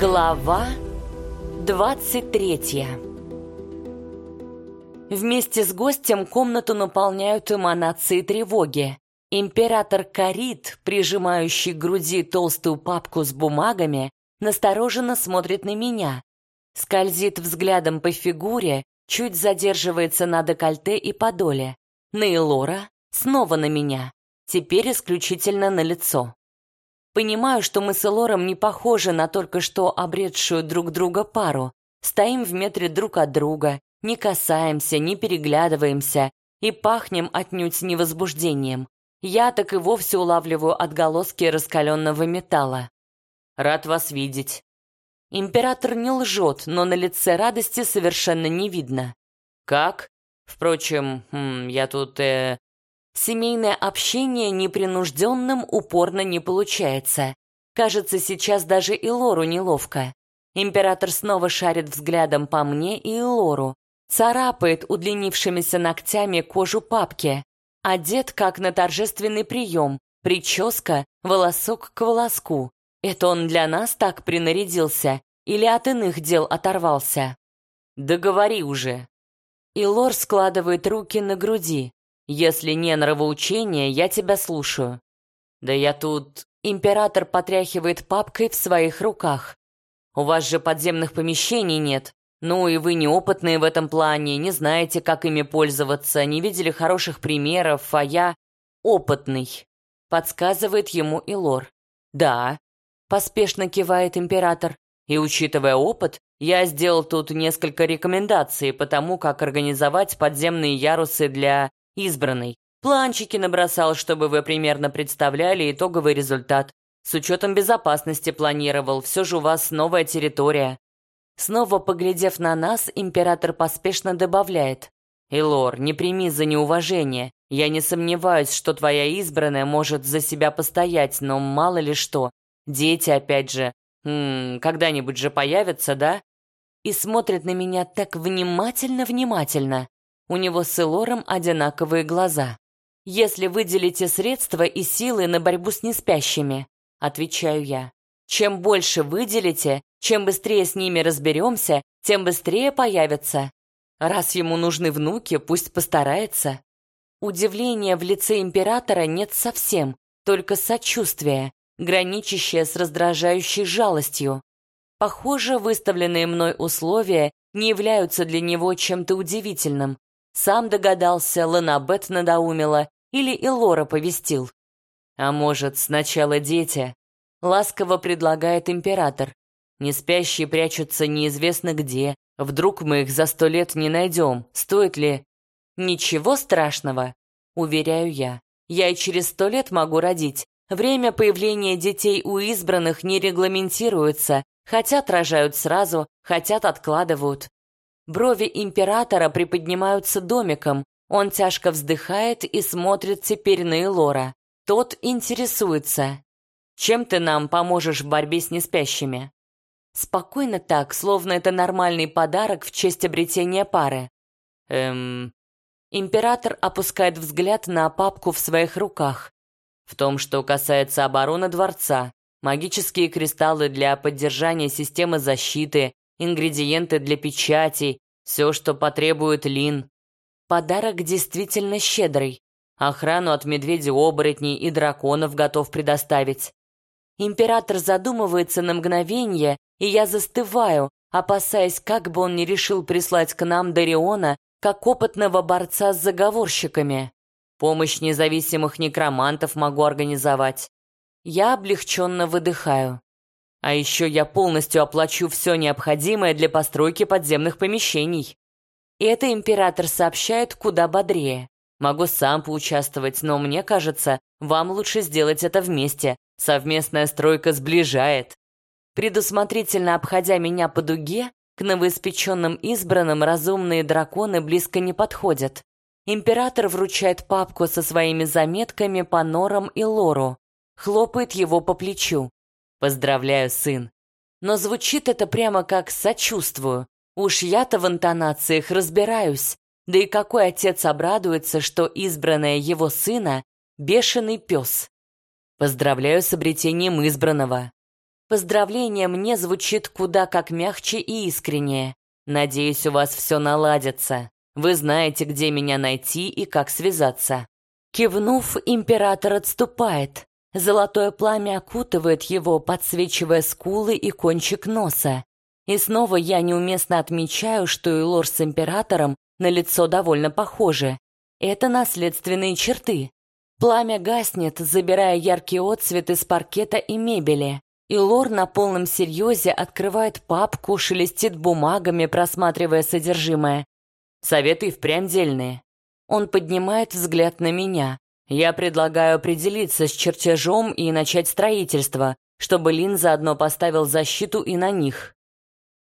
Глава 23 Вместе с гостем комнату наполняют эманации тревоги. Император Карит, прижимающий к груди толстую папку с бумагами, настороженно смотрит на меня. Скользит взглядом по фигуре, чуть задерживается на декольте и подоле. На Элора, снова на меня, теперь исключительно на лицо. Понимаю, что мы с Элором не похожи на только что обретшую друг друга пару. Стоим в метре друг от друга, не касаемся, не переглядываемся и пахнем отнюдь не возбуждением. Я так и вовсе улавливаю отголоски раскаленного металла. Рад вас видеть. Император не лжет, но на лице радости совершенно не видно. Как? Впрочем, хм, я тут, э, Семейное общение непринужденным упорно не получается. Кажется, сейчас даже и Лору неловко. Император снова шарит взглядом по мне и Лору, царапает удлинившимися ногтями кожу папки. Одет, как на торжественный прием, прическа, волосок к волоску. Это он для нас так принарядился или от иных дел оторвался? Договори уже. И Лор складывает руки на груди, если не нравоучение, я тебя слушаю. Да я тут... Император потряхивает папкой в своих руках. У вас же подземных помещений нет. Ну и вы неопытные в этом плане, не знаете, как ими пользоваться, не видели хороших примеров, а я опытный. Подсказывает ему и Лор. Да, поспешно кивает император. И учитывая опыт, я сделал тут несколько рекомендаций по тому, как организовать подземные ярусы для избранный. Планчики набросал, чтобы вы примерно представляли итоговый результат. С учетом безопасности планировал, все же у вас новая территория. Снова поглядев на нас, император поспешно добавляет. «Элор, не прими за неуважение. Я не сомневаюсь, что твоя избранная может за себя постоять, но мало ли что. Дети, опять же, когда-нибудь же появятся, да?» И смотрит на меня так внимательно-внимательно. У него с Элором одинаковые глаза. «Если выделите средства и силы на борьбу с неспящими», — отвечаю я. «Чем больше выделите, чем быстрее с ними разберемся, тем быстрее появятся. Раз ему нужны внуки, пусть постарается». Удивления в лице императора нет совсем, только сочувствие, граничащее с раздражающей жалостью. Похоже, выставленные мной условия не являются для него чем-то удивительным, сам догадался, Ланабет надоумила или Илора повестил. А может, сначала дети? Ласково предлагает император. Не спящие прячутся неизвестно где. Вдруг мы их за сто лет не найдем. Стоит ли? Ничего страшного, уверяю я. Я и через сто лет могу родить. Время появления детей у избранных не регламентируется. Хотят рожают сразу, хотят откладывают. Брови императора приподнимаются домиком. Он тяжко вздыхает и смотрит теперь на Элора. Тот интересуется. «Чем ты нам поможешь в борьбе с неспящими?» Спокойно так, словно это нормальный подарок в честь обретения пары. Эм... Император опускает взгляд на папку в своих руках. В том, что касается обороны дворца, магические кристаллы для поддержания системы защиты, ингредиенты для печатей, все, что потребует Лин. Подарок действительно щедрый. Охрану от медведей-оборотней и драконов готов предоставить. Император задумывается на мгновение, и я застываю, опасаясь, как бы он не решил прислать к нам Дариона как опытного борца с заговорщиками. Помощь независимых некромантов могу организовать. Я облегченно выдыхаю. А еще я полностью оплачу все необходимое для постройки подземных помещений. И это император сообщает куда бодрее. Могу сам поучаствовать, но мне кажется, вам лучше сделать это вместе. Совместная стройка сближает. Предусмотрительно обходя меня по дуге, к новоиспеченным избранным разумные драконы близко не подходят. Император вручает папку со своими заметками по норам и лору, хлопает его по плечу. Поздравляю, сын. Но звучит это прямо как «сочувствую». Уж я-то в интонациях разбираюсь. Да и какой отец обрадуется, что избранная его сына — бешеный пес. Поздравляю с обретением избранного. Поздравление мне звучит куда как мягче и искреннее. Надеюсь, у вас все наладится. Вы знаете, где меня найти и как связаться. Кивнув, император отступает. Золотое пламя окутывает его, подсвечивая скулы и кончик носа. И снова я неуместно отмечаю, что и лор с императором на лицо довольно похожи. Это наследственные черты. Пламя гаснет, забирая яркий отцвет из паркета и мебели. И Лор на полном серьезе открывает папку, шелестит бумагами, просматривая содержимое. Советы впрямь дельные. Он поднимает взгляд на меня. Я предлагаю определиться с чертежом и начать строительство, чтобы Лин заодно поставил защиту и на них.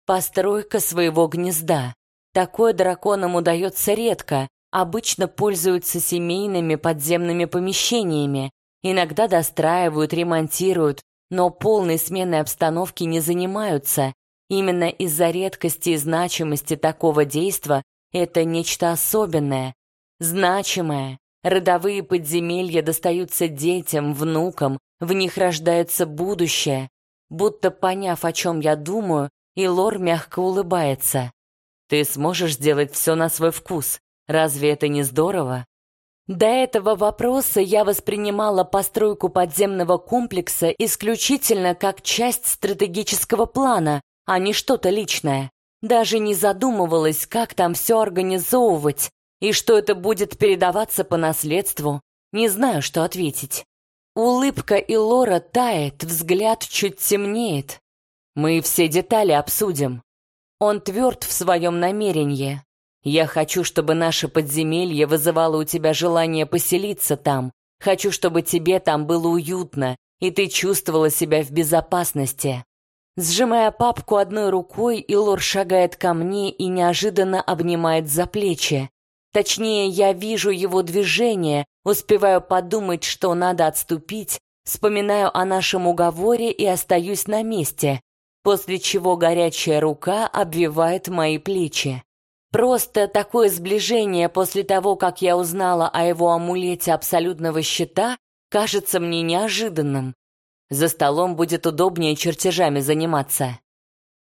Постройка своего гнезда. Такое драконам удается редко, обычно пользуются семейными подземными помещениями, иногда достраивают, ремонтируют, но полной сменой обстановки не занимаются. Именно из-за редкости и значимости такого действа это нечто особенное, значимое. Родовые подземелья достаются детям, внукам, в них рождается будущее. Будто поняв, о чем я думаю, Илор мягко улыбается. Ты сможешь сделать все на свой вкус. Разве это не здорово? До этого вопроса я воспринимала постройку подземного комплекса исключительно как часть стратегического плана, а не что-то личное. Даже не задумывалась, как там все организовывать и что это будет передаваться по наследству. Не знаю, что ответить. Улыбка и Лора тает, взгляд чуть темнеет. Мы все детали обсудим. Он тверд в своем намерении. Я хочу, чтобы наше подземелье вызывало у тебя желание поселиться там. Хочу, чтобы тебе там было уютно, и ты чувствовала себя в безопасности. Сжимая папку одной рукой, Илор шагает ко мне и неожиданно обнимает за плечи. Точнее, я вижу его движение, успеваю подумать, что надо отступить, вспоминаю о нашем уговоре и остаюсь на месте, после чего горячая рука обвивает мои плечи. Просто такое сближение после того, как я узнала о его амулете абсолютного щита, кажется мне неожиданным. За столом будет удобнее чертежами заниматься.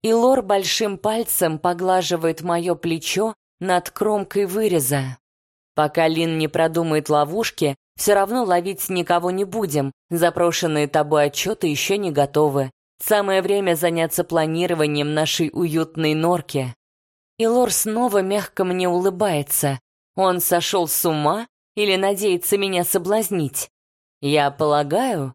И Лор большим пальцем поглаживает мое плечо над кромкой выреза. Пока Лин не продумает ловушки, все равно ловить никого не будем, запрошенные тобой отчеты еще не готовы. Самое время заняться планированием нашей уютной норки. И Лор снова мягко мне улыбается. Он сошел с ума или надеется меня соблазнить? Я полагаю,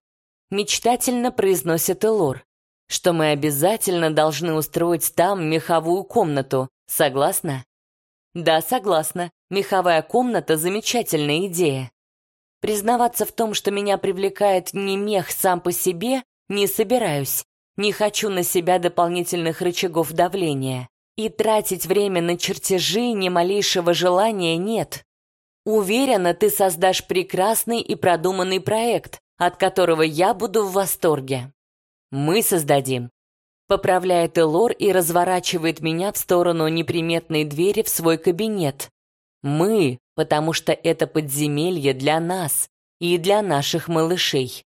мечтательно произносит Элор, что мы обязательно должны устроить там меховую комнату. Согласна? Да, согласна. Меховая комната — замечательная идея. Признаваться в том, что меня привлекает не мех сам по себе, не собираюсь. Не хочу на себя дополнительных рычагов давления. И тратить время на чертежи ни малейшего желания нет. Уверена, ты создашь прекрасный и продуманный проект, от которого я буду в восторге. Мы создадим. Поправляет Элор и разворачивает меня в сторону неприметной двери в свой кабинет. Мы, потому что это подземелье для нас и для наших малышей.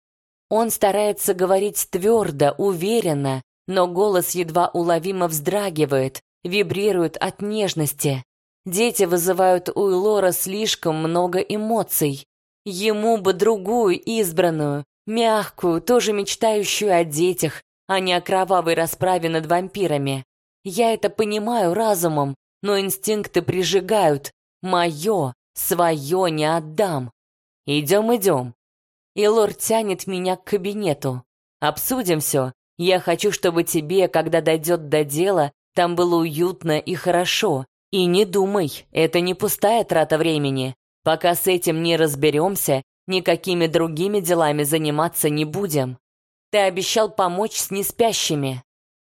Он старается говорить твердо, уверенно, но голос едва уловимо вздрагивает, вибрирует от нежности. Дети вызывают у Лора слишком много эмоций. Ему бы другую, избранную, мягкую, тоже мечтающую о детях, а не о кровавой расправе над вампирами. Я это понимаю разумом, но инстинкты прижигают. Мое, свое не отдам. Идем, идем. И лорд тянет меня к кабинету. Обсудим все. Я хочу, чтобы тебе, когда дойдет до дела, там было уютно и хорошо. И не думай, это не пустая трата времени. Пока с этим не разберемся, никакими другими делами заниматься не будем. Ты обещал помочь с неспящими.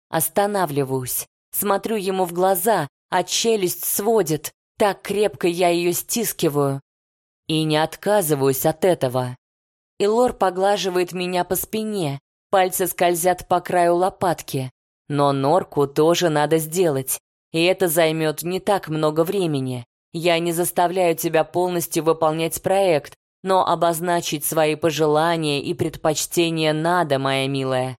Останавливаюсь, смотрю ему в глаза, а челюсть сводит. Так крепко я ее стискиваю. И не отказываюсь от этого. Илор поглаживает меня по спине, пальцы скользят по краю лопатки. Но норку тоже надо сделать, и это займет не так много времени. Я не заставляю тебя полностью выполнять проект, но обозначить свои пожелания и предпочтения надо, моя милая.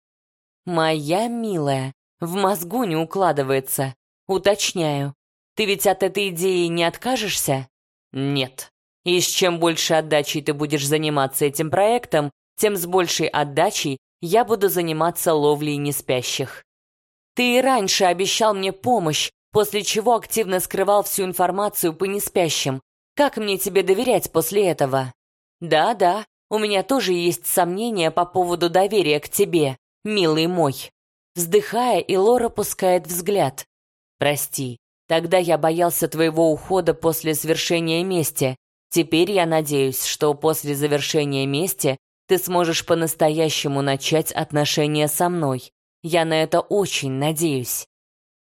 Моя милая, в мозгу не укладывается. Уточняю. Ты ведь от этой идеи не откажешься? Нет. И с чем больше отдачей ты будешь заниматься этим проектом, тем с большей отдачей я буду заниматься ловлей неспящих. Ты и раньше обещал мне помощь, после чего активно скрывал всю информацию по неспящим. Как мне тебе доверять после этого? Да-да, у меня тоже есть сомнения по поводу доверия к тебе, милый мой. Вздыхая, и Лора пускает взгляд. Прости, тогда я боялся твоего ухода после завершения мести. Теперь я надеюсь, что после завершения мести ты сможешь по-настоящему начать отношения со мной. Я на это очень надеюсь.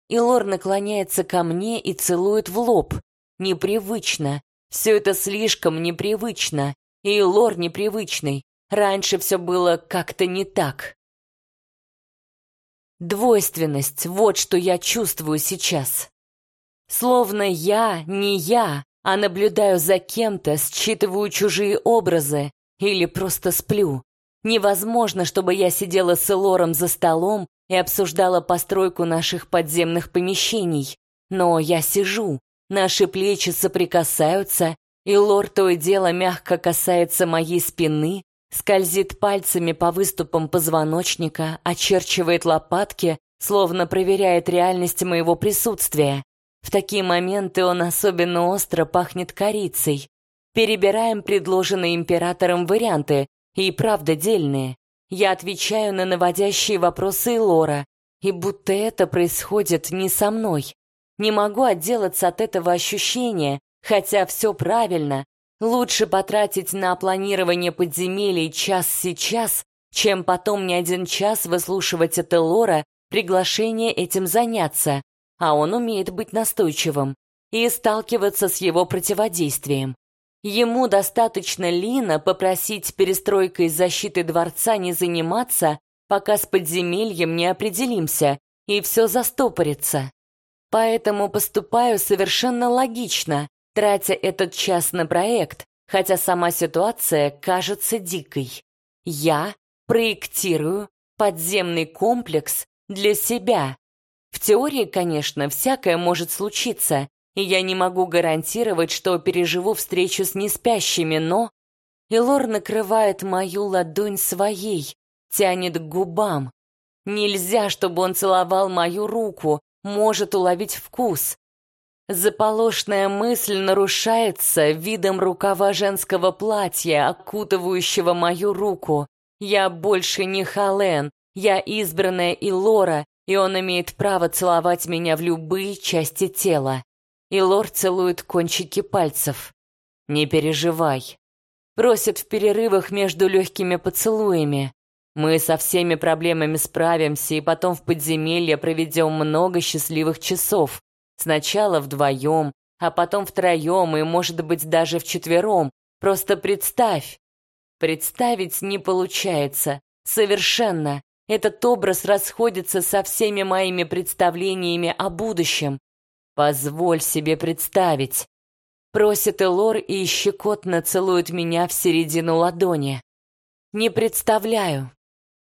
И Лор наклоняется ко мне и целует в лоб. Непривычно. Все это слишком непривычно. И Лор непривычный. Раньше все было как-то не так. Двойственность — вот что я чувствую сейчас. Словно я не я, а наблюдаю за кем-то, считываю чужие образы или просто сплю. Невозможно, чтобы я сидела с Элором за столом и обсуждала постройку наших подземных помещений. Но я сижу, наши плечи соприкасаются, и Лор то и дело мягко касается моей спины, скользит пальцами по выступам позвоночника, очерчивает лопатки, словно проверяет реальность моего присутствия. В такие моменты он особенно остро пахнет корицей. Перебираем предложенные императором варианты, и правда дельные. Я отвечаю на наводящие вопросы Лора, и будто это происходит не со мной. Не могу отделаться от этого ощущения, хотя все правильно. Лучше потратить на планирование подземелий час сейчас, чем потом не один час выслушивать от Элора приглашение этим заняться, а он умеет быть настойчивым, и сталкиваться с его противодействием. Ему достаточно Лина попросить перестройкой защиты дворца не заниматься, пока с подземельем не определимся, и все застопорится. Поэтому поступаю совершенно логично, тратя этот час на проект, хотя сама ситуация кажется дикой. Я проектирую подземный комплекс для себя. В теории, конечно, всякое может случиться, и я не могу гарантировать, что переживу встречу с неспящими, но... Илор накрывает мою ладонь своей, тянет к губам. Нельзя, чтобы он целовал мою руку, может уловить вкус. Заполошная мысль нарушается видом рукава женского платья, окутывающего мою руку. Я больше не Хален, я избранная Илора, и он имеет право целовать меня в любые части тела и лорд целует кончики пальцев. «Не переживай». Просит в перерывах между легкими поцелуями. Мы со всеми проблемами справимся и потом в подземелье проведем много счастливых часов. Сначала вдвоем, а потом втроем и, может быть, даже вчетвером. Просто представь. Представить не получается. Совершенно. Этот образ расходится со всеми моими представлениями о будущем. Позволь себе представить. Просит Элор и щекотно целует меня в середину ладони. Не представляю.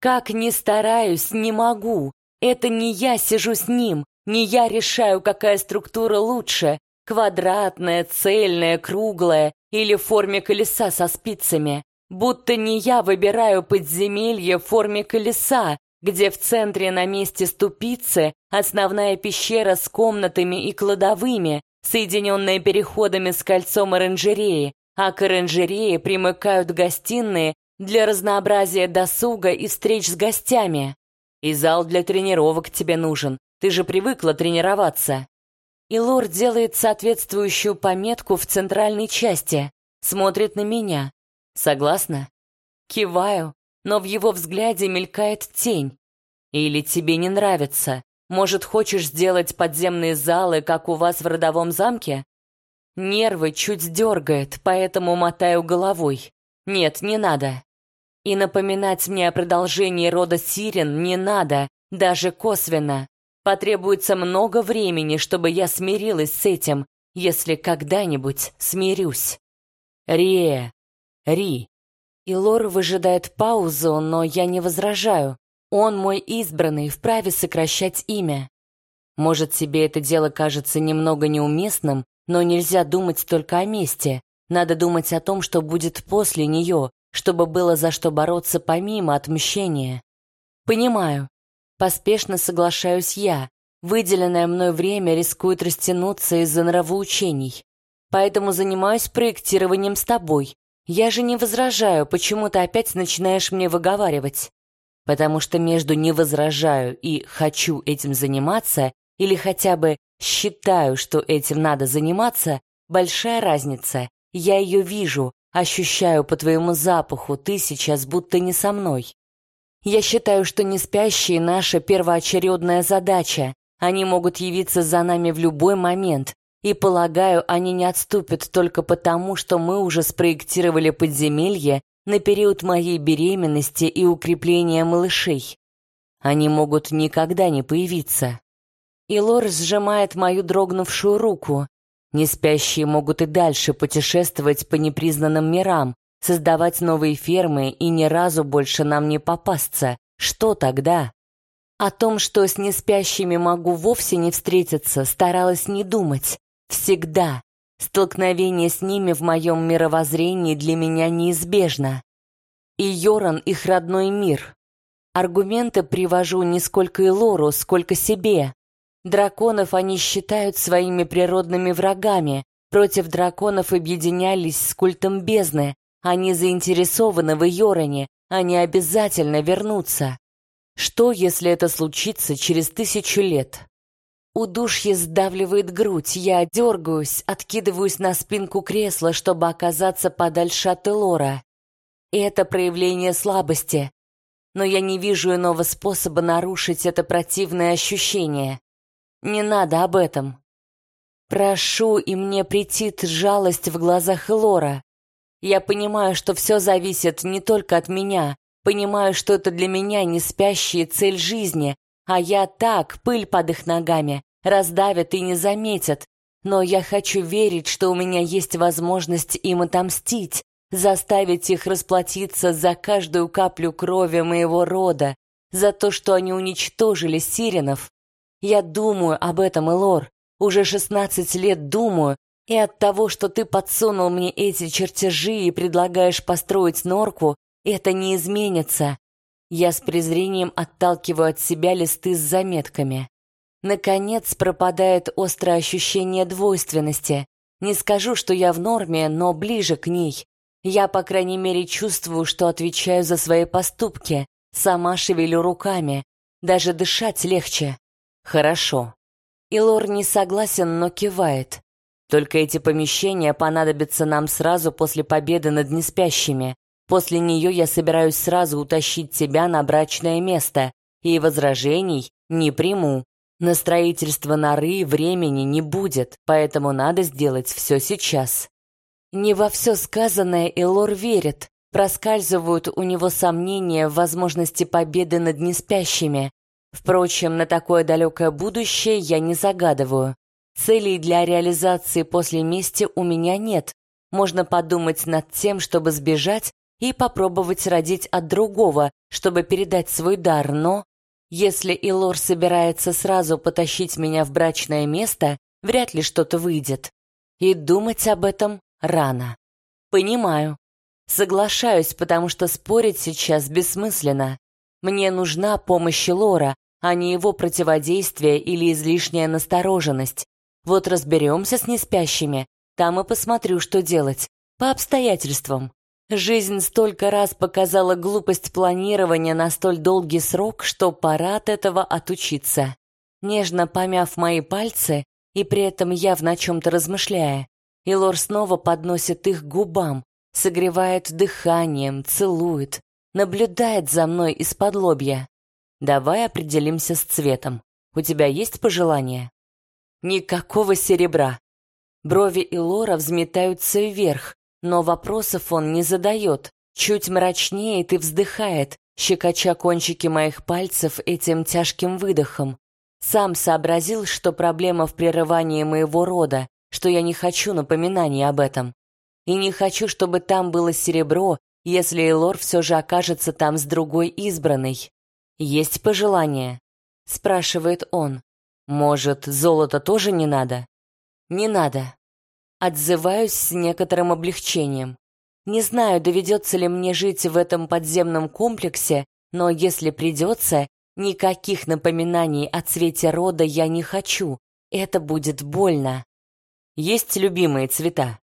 Как ни стараюсь, не могу. Это не я сижу с ним, не я решаю, какая структура лучше, квадратная, цельная, круглая или в форме колеса со спицами. Будто не я выбираю подземелье в форме колеса, где в центре на месте ступицы основная пещера с комнатами и кладовыми, соединенная переходами с кольцом оранжереи, а к оранжерее примыкают гостиные для разнообразия досуга и встреч с гостями. И зал для тренировок тебе нужен, ты же привыкла тренироваться. И лорд делает соответствующую пометку в центральной части, смотрит на меня. Согласна? Киваю, но в его взгляде мелькает тень. Или тебе не нравится? Может, хочешь сделать подземные залы, как у вас в родовом замке? Нервы чуть дергает, поэтому мотаю головой. Нет, не надо. И напоминать мне о продолжении рода Сирен не надо, даже косвенно. Потребуется много времени, чтобы я смирилась с этим, если когда-нибудь смирюсь. Рие, Ри, и Лор выжидает паузу, но я не возражаю. Он мой избранный, вправе сокращать имя. Может, тебе это дело кажется немного неуместным, но нельзя думать только о месте. Надо думать о том, что будет после нее, чтобы было за что бороться помимо отмщения. Понимаю. Поспешно соглашаюсь я. Выделенное мной время рискует растянуться из-за нравоучений. Поэтому занимаюсь проектированием с тобой. Я же не возражаю, почему ты опять начинаешь мне выговаривать. Потому что между «не возражаю» и «хочу этим заниматься» или хотя бы «считаю, что этим надо заниматься» большая разница. Я ее вижу, ощущаю по твоему запаху, ты сейчас будто не со мной. Я считаю, что не спящие наша первоочередная задача. Они могут явиться за нами в любой момент, и, полагаю, они не отступят только потому, что мы уже спроектировали подземелье на период моей беременности и укрепления малышей. Они могут никогда не появиться. И Лор сжимает мою дрогнувшую руку. Неспящие могут и дальше путешествовать по непризнанным мирам, создавать новые фермы и ни разу больше нам не попасться. Что тогда? О том, что с неспящими могу вовсе не встретиться, старалась не думать. Всегда. Столкновение с ними в моем мировоззрении для меня неизбежно. И Йоран — их родной мир. Аргументы привожу не сколько и Лору, сколько себе. Драконов они считают своими природными врагами. Против драконов объединялись с культом бездны. Они заинтересованы в Йоране, они обязательно вернутся. Что, если это случится через тысячу лет? Удушье сдавливает грудь, я дергаюсь, откидываюсь на спинку кресла, чтобы оказаться подальше от Элора. И это проявление слабости. Но я не вижу иного способа нарушить это противное ощущение. Не надо об этом. Прошу, и мне претит жалость в глазах Элора. Я понимаю, что все зависит не только от меня, понимаю, что это для меня не спящая цель жизни, а я так, пыль под их ногами, раздавят и не заметят. Но я хочу верить, что у меня есть возможность им отомстить, заставить их расплатиться за каждую каплю крови моего рода, за то, что они уничтожили сиренов. Я думаю об этом, Элор. Уже шестнадцать лет думаю, и от того, что ты подсунул мне эти чертежи и предлагаешь построить норку, это не изменится. Я с презрением отталкиваю от себя листы с заметками. Наконец пропадает острое ощущение двойственности. Не скажу, что я в норме, но ближе к ней. Я, по крайней мере, чувствую, что отвечаю за свои поступки. Сама шевелю руками. Даже дышать легче. Хорошо. Илор не согласен, но кивает. Только эти помещения понадобятся нам сразу после победы над неспящими. После нее я собираюсь сразу утащить тебя на брачное место, и возражений не приму. На строительство норы времени не будет, поэтому надо сделать все сейчас. Не во все сказанное Элор верит. Проскальзывают у него сомнения в возможности победы над неспящими. Впрочем, на такое далекое будущее я не загадываю. Целей для реализации после мести у меня нет. Можно подумать над тем, чтобы сбежать и попробовать родить от другого, чтобы передать свой дар, но... Если Илор собирается сразу потащить меня в брачное место, вряд ли что-то выйдет. И думать об этом рано. Понимаю. Соглашаюсь, потому что спорить сейчас бессмысленно. Мне нужна помощь Лора, а не его противодействие или излишняя настороженность. Вот разберемся с неспящими, там и посмотрю, что делать. По обстоятельствам. Жизнь столько раз показала глупость планирования на столь долгий срок, что пора от этого отучиться. Нежно помяв мои пальцы и при этом явно о чем-то размышляя, Илор снова подносит их к губам, согревает дыханием, целует, наблюдает за мной из-под лобья. Давай определимся с цветом. У тебя есть пожелания? Никакого серебра. Брови Илора взметаются вверх, но вопросов он не задает. Чуть мрачнеет и вздыхает, щекоча кончики моих пальцев этим тяжким выдохом. Сам сообразил, что проблема в прерывании моего рода, что я не хочу напоминаний об этом. И не хочу, чтобы там было серебро, если Элор все же окажется там с другой избранной. «Есть пожелание?» — спрашивает он. «Может, золото тоже не надо?» «Не надо». Отзываюсь с некоторым облегчением. Не знаю, доведется ли мне жить в этом подземном комплексе, но если придется, никаких напоминаний о цвете рода я не хочу. Это будет больно. Есть любимые цвета.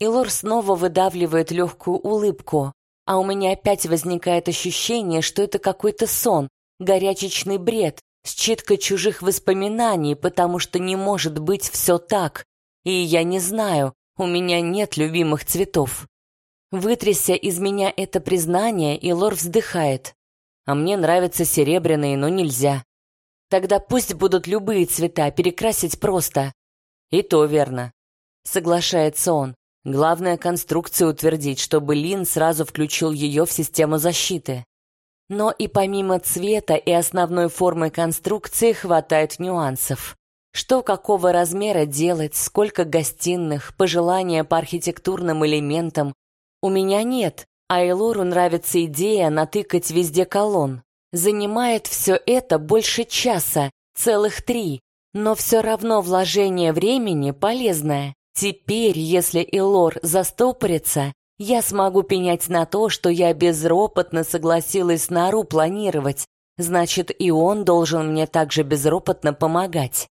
Илор снова выдавливает легкую улыбку, а у меня опять возникает ощущение, что это какой-то сон, горячечный бред, считка чужих воспоминаний, потому что не может быть все так. И я не знаю, у меня нет любимых цветов. Вытряся из меня это признание, и Лор вздыхает. А мне нравятся серебряные, но нельзя. Тогда пусть будут любые цвета, перекрасить просто. И то верно. Соглашается он. Главное конструкцию утвердить, чтобы Лин сразу включил ее в систему защиты. Но и помимо цвета и основной формы конструкции хватает нюансов. Что какого размера делать, сколько гостиных, пожелания по архитектурным элементам. У меня нет, а Элору нравится идея натыкать везде колонн. Занимает все это больше часа, целых три, но все равно вложение времени полезное. Теперь, если Элор застопорится, я смогу пенять на то, что я безропотно согласилась Нару планировать, значит, и он должен мне также безропотно помогать.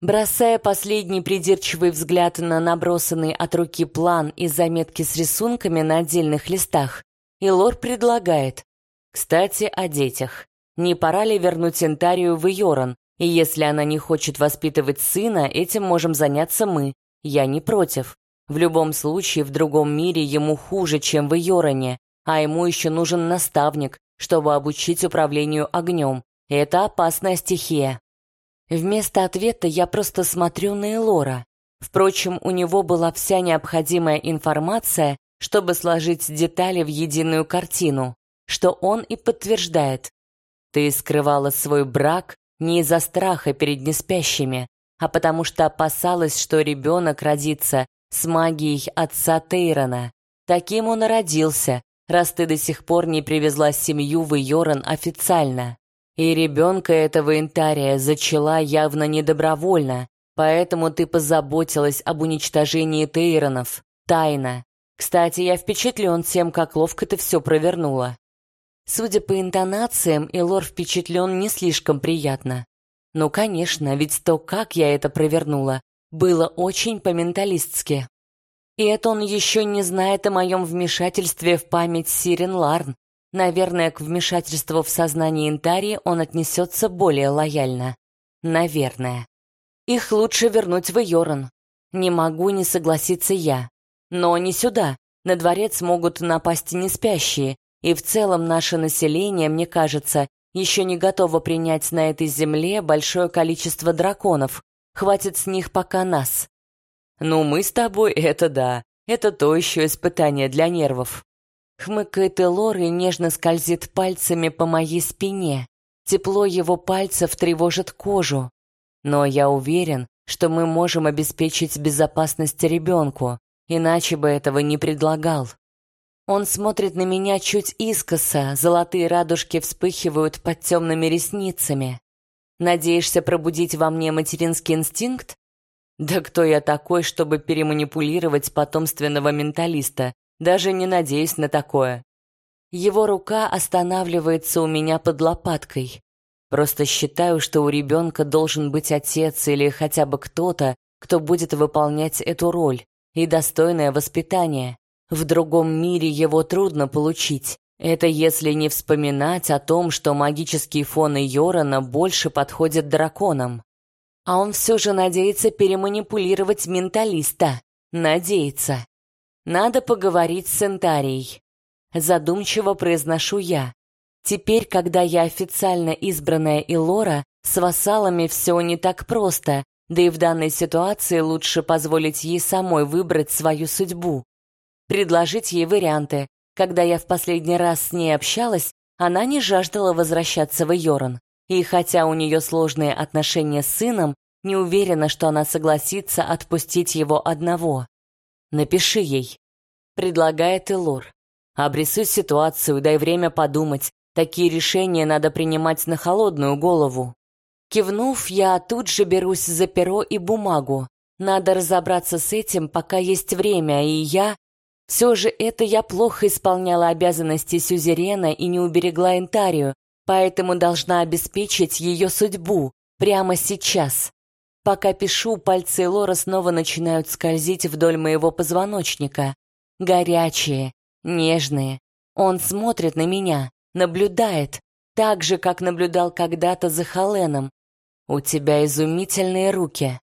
Бросая последний придирчивый взгляд на набросанный от руки план и заметки с рисунками на отдельных листах, Илор предлагает. Кстати, о детях. Не пора ли вернуть Интарию в Йоран? И если она не хочет воспитывать сына, этим можем заняться мы. Я не против. В любом случае, в другом мире ему хуже, чем в Йороне, а ему еще нужен наставник, чтобы обучить управлению огнем. Это опасная стихия. Вместо ответа я просто смотрю на Элора. Впрочем, у него была вся необходимая информация, чтобы сложить детали в единую картину, что он и подтверждает. Ты скрывала свой брак не из-за страха перед неспящими, а потому что опасалась, что ребенок родится с магией отца Тейрона. Таким он и родился, раз ты до сих пор не привезла семью в Йоран официально. И ребенка этого Интария зачала явно недобровольно, поэтому ты позаботилась об уничтожении Тейронов. Тайно. Кстати, я впечатлен тем, как ловко ты все провернула. Судя по интонациям, Илор впечатлен не слишком приятно. Ну, конечно, ведь то, как я это провернула, было очень по-менталистски. И это он еще не знает о моем вмешательстве в память Сирен Ларн. Наверное, к вмешательству в сознание Интарии он отнесется более лояльно. Наверное. Их лучше вернуть в Йоран. Не могу не согласиться я. Но не сюда. На дворец могут напасть неспящие, и в целом наше население, мне кажется, еще не готово принять на этой земле большое количество драконов, Хватит с них пока нас. Ну, мы с тобой, это да. Это то еще испытание для нервов. Хмыкает Элор и нежно скользит пальцами по моей спине. Тепло его пальцев тревожит кожу. Но я уверен, что мы можем обеспечить безопасность ребенку, иначе бы этого не предлагал. Он смотрит на меня чуть искоса, золотые радужки вспыхивают под темными ресницами. Надеешься пробудить во мне материнский инстинкт? Да кто я такой, чтобы переманипулировать потомственного менталиста? Даже не надеюсь на такое. Его рука останавливается у меня под лопаткой. Просто считаю, что у ребенка должен быть отец или хотя бы кто-то, кто будет выполнять эту роль, и достойное воспитание. В другом мире его трудно получить, это если не вспоминать о том, что магический фон Йорана больше подходит драконам. А он все же надеется переманипулировать менталиста. Надеется. Надо поговорить с Сентарией. Задумчиво произношу я. Теперь, когда я официально избранная Илора, с вассалами все не так просто, да и в данной ситуации лучше позволить ей самой выбрать свою судьбу. Предложить ей варианты, когда я в последний раз с ней общалась, она не жаждала возвращаться в Йоран. И хотя у нее сложные отношения с сыном, не уверена, что она согласится отпустить его одного. «Напиши ей», — предлагает Элор. «Обрисуй ситуацию, дай время подумать, Такие решения надо принимать на холодную голову. Кивнув, я тут же берусь за перо и бумагу. Надо разобраться с этим, пока есть время, и я... Все же это я плохо исполняла обязанности сюзерена и не уберегла Интарию, поэтому должна обеспечить ее судьбу прямо сейчас. Пока пишу, пальцы Лора снова начинают скользить вдоль моего позвоночника. Горячие, нежные. Он смотрит на меня, наблюдает, так же, как наблюдал когда-то за Холеном. У тебя изумительные руки.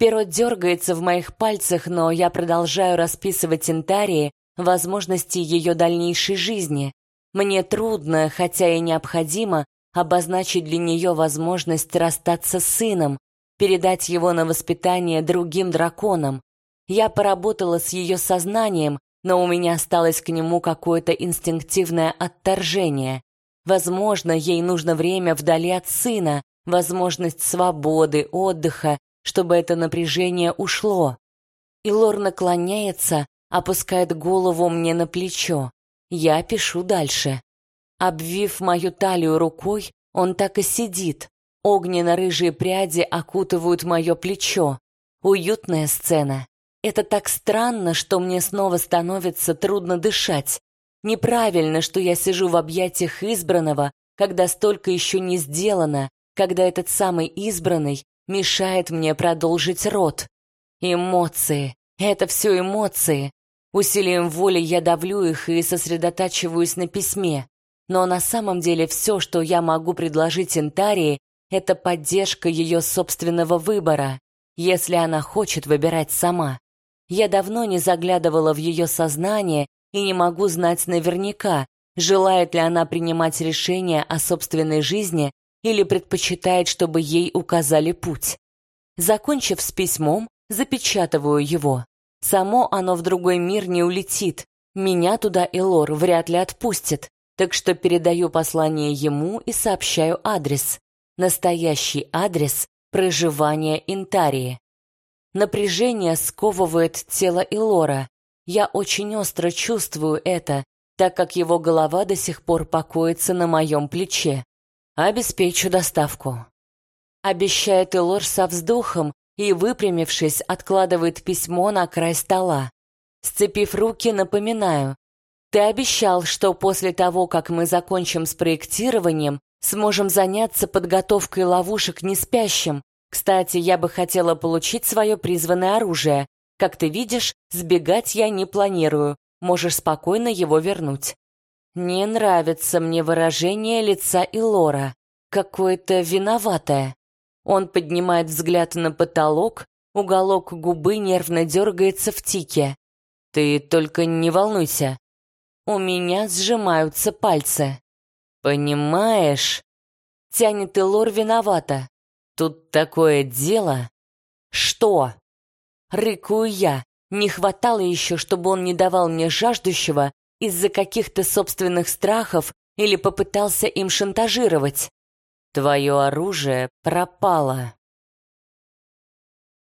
Перо дергается в моих пальцах, но я продолжаю расписывать Интарии возможности ее дальнейшей жизни. Мне трудно, хотя и необходимо, обозначить для нее возможность расстаться с сыном, передать его на воспитание другим драконам. Я поработала с ее сознанием, но у меня осталось к нему какое-то инстинктивное отторжение. Возможно, ей нужно время вдали от сына, возможность свободы, отдыха, чтобы это напряжение ушло. И Лор наклоняется, опускает голову мне на плечо. Я пишу дальше. Обвив мою талию рукой, он так и сидит. Огненно-рыжие пряди окутывают мое плечо. Уютная сцена. Это так странно, что мне снова становится трудно дышать. Неправильно, что я сижу в объятиях избранного, когда столько еще не сделано, когда этот самый избранный мешает мне продолжить род. Эмоции. Это все эмоции. Усилием воли я давлю их и сосредотачиваюсь на письме. Но на самом деле все, что я могу предложить Интарии, это поддержка ее собственного выбора, если она хочет выбирать сама. Я давно не заглядывала в ее сознание и не могу знать наверняка, желает ли она принимать решения о собственной жизни или предпочитает, чтобы ей указали путь. Закончив с письмом, запечатываю его. Само оно в другой мир не улетит. Меня туда Элор вряд ли отпустит, так что передаю послание ему и сообщаю адрес. Настоящий адрес проживания Интарии. Напряжение сковывает тело Илора. Я очень остро чувствую это, так как его голова до сих пор покоится на моем плече. Обеспечу доставку. Обещает Илор со вздохом и, выпрямившись, откладывает письмо на край стола. Сцепив руки, напоминаю. Ты обещал, что после того, как мы закончим с проектированием, сможем заняться подготовкой ловушек неспящим. Кстати, я бы хотела получить свое призванное оружие. Как ты видишь, сбегать я не планирую. Можешь спокойно его вернуть. Не нравится мне выражение лица Илора. Какое-то виноватое. Он поднимает взгляд на потолок, уголок губы нервно дергается в тике. Ты только не волнуйся. У меня сжимаются пальцы. Понимаешь? Тянет Илор виновата. Тут такое дело. Что? Рыкую я. Не хватало еще, чтобы он не давал мне жаждущего из-за каких-то собственных страхов или попытался им шантажировать. Твое оружие пропало.